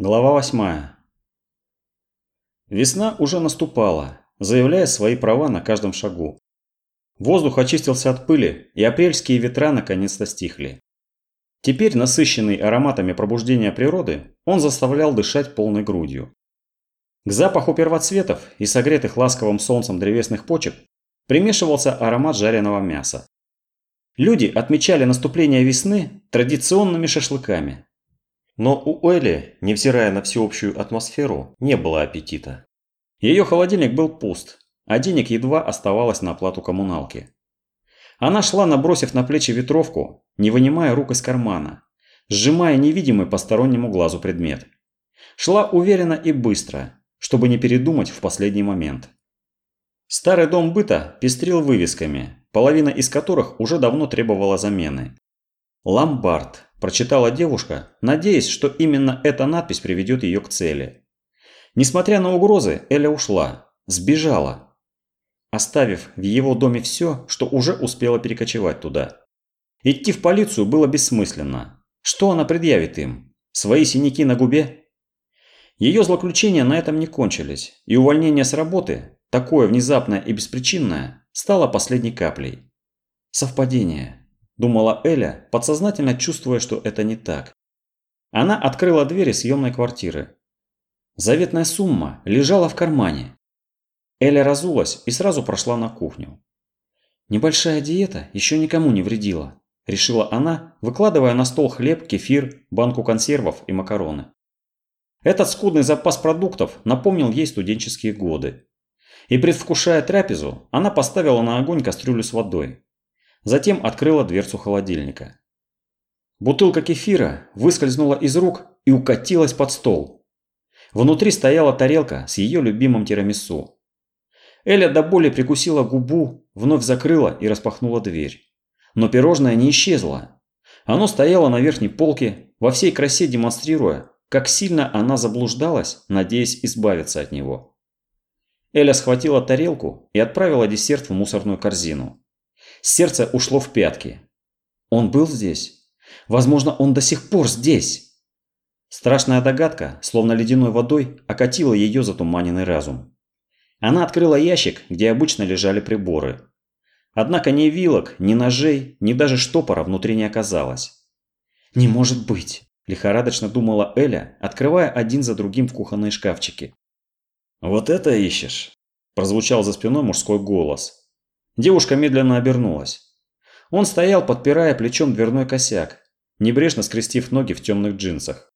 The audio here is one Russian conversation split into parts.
Глава 8. Весна уже наступала, заявляя свои права на каждом шагу. Воздух очистился от пыли, и апрельские ветра наконец-то стихли. Теперь, насыщенный ароматами пробуждения природы, он заставлял дышать полной грудью. К запаху первоцветов и согретых ласковым солнцем древесных почек примешивался аромат жареного мяса. Люди отмечали наступление весны традиционными шашлыками, но у Элли, невзирая на всеобщую атмосферу, не было аппетита. Ее холодильник был пуст, а денег едва оставалось на оплату коммуналки. Она шла, набросив на плечи ветровку, не вынимая рук из кармана, сжимая невидимый постороннему глазу предмет. Шла уверенно и быстро, чтобы не передумать в последний момент. Старый дом быта пестрил вывесками, половина из которых уже давно требовала замены. Ломбард, прочитала девушка, надеясь, что именно эта надпись приведет ее к цели. Несмотря на угрозы, Эля ушла, сбежала, оставив в его доме все, что уже успела перекочевать туда. Идти в полицию было бессмысленно. Что она предъявит им? Свои синяки на губе? Ее злоключения на этом не кончились, и увольнение с работы, такое внезапное и беспричинное, стало последней каплей. Совпадение. Думала Эля, подсознательно чувствуя, что это не так. Она открыла двери съемной квартиры. Заветная сумма лежала в кармане. Эля разулась и сразу прошла на кухню. Небольшая диета еще никому не вредила, решила она, выкладывая на стол хлеб, кефир, банку консервов и макароны. Этот скудный запас продуктов напомнил ей студенческие годы. И предвкушая трапезу, она поставила на огонь кастрюлю с водой, Затем открыла дверцу холодильника. Бутылка кефира выскользнула из рук и укатилась под стол. Внутри стояла тарелка с ее любимым тирамису. Эля до боли прикусила губу, вновь закрыла и распахнула дверь. Но пирожное не исчезло. Оно стояло на верхней полке, во всей красе демонстрируя, как сильно она заблуждалась, надеясь избавиться от него. Эля схватила тарелку и отправила десерт в мусорную корзину. Сердце ушло в пятки. Он был здесь? Возможно, он до сих пор здесь. Страшная догадка, словно ледяной водой, окатила ее затуманенный разум. Она открыла ящик, где обычно лежали приборы. Однако ни вилок, ни ножей, ни даже штопора внутри не оказалось. «Не может быть!» – лихорадочно думала Эля, открывая один за другим в кухонные шкафчики. «Вот это ищешь!» – прозвучал за спиной мужской голос. Девушка медленно обернулась. Он стоял, подпирая плечом дверной косяк, небрежно скрестив ноги в темных джинсах.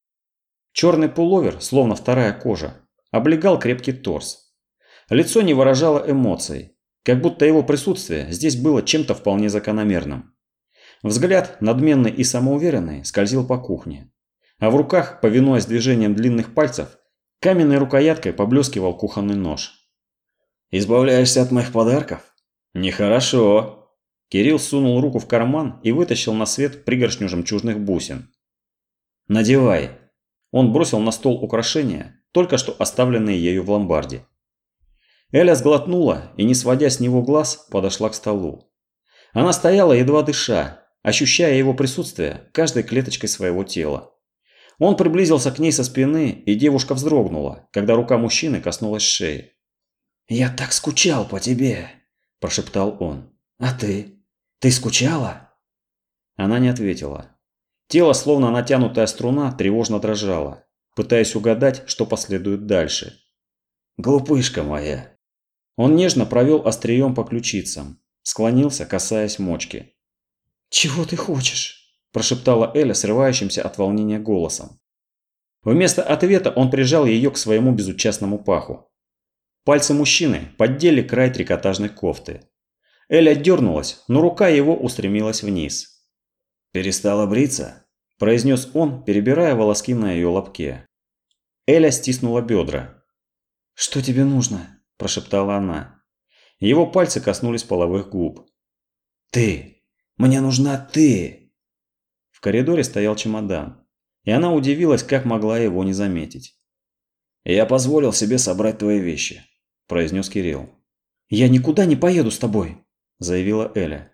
Черный пуловер, словно вторая кожа, облегал крепкий торс. Лицо не выражало эмоций, как будто его присутствие здесь было чем-то вполне закономерным. Взгляд, надменный и самоуверенный, скользил по кухне. А в руках, повинуясь движением длинных пальцев, каменной рукояткой поблескивал кухонный нож. «Избавляешься от моих подарков?» «Нехорошо». Кирилл сунул руку в карман и вытащил на свет пригоршню жемчужных бусин. «Надевай». Он бросил на стол украшения, только что оставленные ею в ломбарде. Эля сглотнула и, не сводя с него глаз, подошла к столу. Она стояла, едва дыша, ощущая его присутствие каждой клеточкой своего тела. Он приблизился к ней со спины, и девушка вздрогнула, когда рука мужчины коснулась шеи. «Я так скучал по тебе!» Прошептал он. «А ты? Ты скучала?» Она не ответила. Тело, словно натянутая струна, тревожно дрожало, пытаясь угадать, что последует дальше. «Глупышка моя!» Он нежно провел острием по ключицам, склонился, касаясь мочки. «Чего ты хочешь?» – прошептала Эля срывающимся от волнения голосом. Вместо ответа он прижал ее к своему безучастному паху. Пальцы мужчины поддели край трикотажной кофты. Эля дернулась, но рука его устремилась вниз. «Перестала бриться?» – произнес он, перебирая волоски на ее лобке. Эля стиснула бедра. «Что тебе нужно?» – прошептала она. Его пальцы коснулись половых губ. «Ты! Мне нужна ты!» В коридоре стоял чемодан, и она удивилась, как могла его не заметить. «Я позволил себе собрать твои вещи», – произнес Кирилл. «Я никуда не поеду с тобой», – заявила Эля.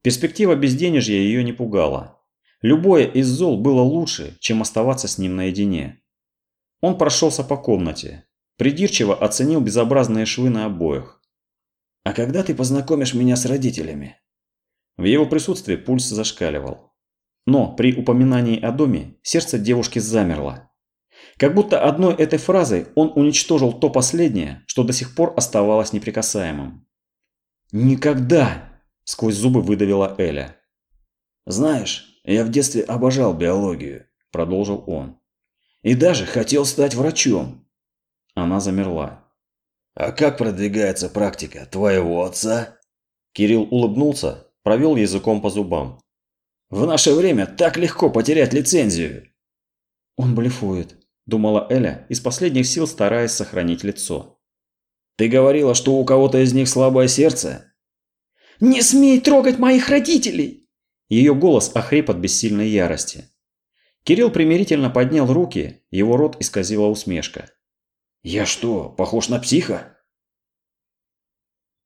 Перспектива безденежья ее не пугала. Любое из зол было лучше, чем оставаться с ним наедине. Он прошелся по комнате. Придирчиво оценил безобразные швы на обоях. «А когда ты познакомишь меня с родителями?» В его присутствии пульс зашкаливал. Но при упоминании о доме сердце девушки замерло. Как будто одной этой фразой он уничтожил то последнее, что до сих пор оставалось неприкасаемым. «Никогда!» – сквозь зубы выдавила Эля. «Знаешь, я в детстве обожал биологию», – продолжил он. «И даже хотел стать врачом». Она замерла. «А как продвигается практика твоего отца?» Кирилл улыбнулся, провел языком по зубам. «В наше время так легко потерять лицензию!» «Он блефует», – думала Эля, из последних сил стараясь сохранить лицо. «Ты говорила, что у кого-то из них слабое сердце?» «Не смей трогать моих родителей!» Ее голос охрип от бессильной ярости. Кирилл примирительно поднял руки, его рот исказила усмешка. «Я что, похож на психа?»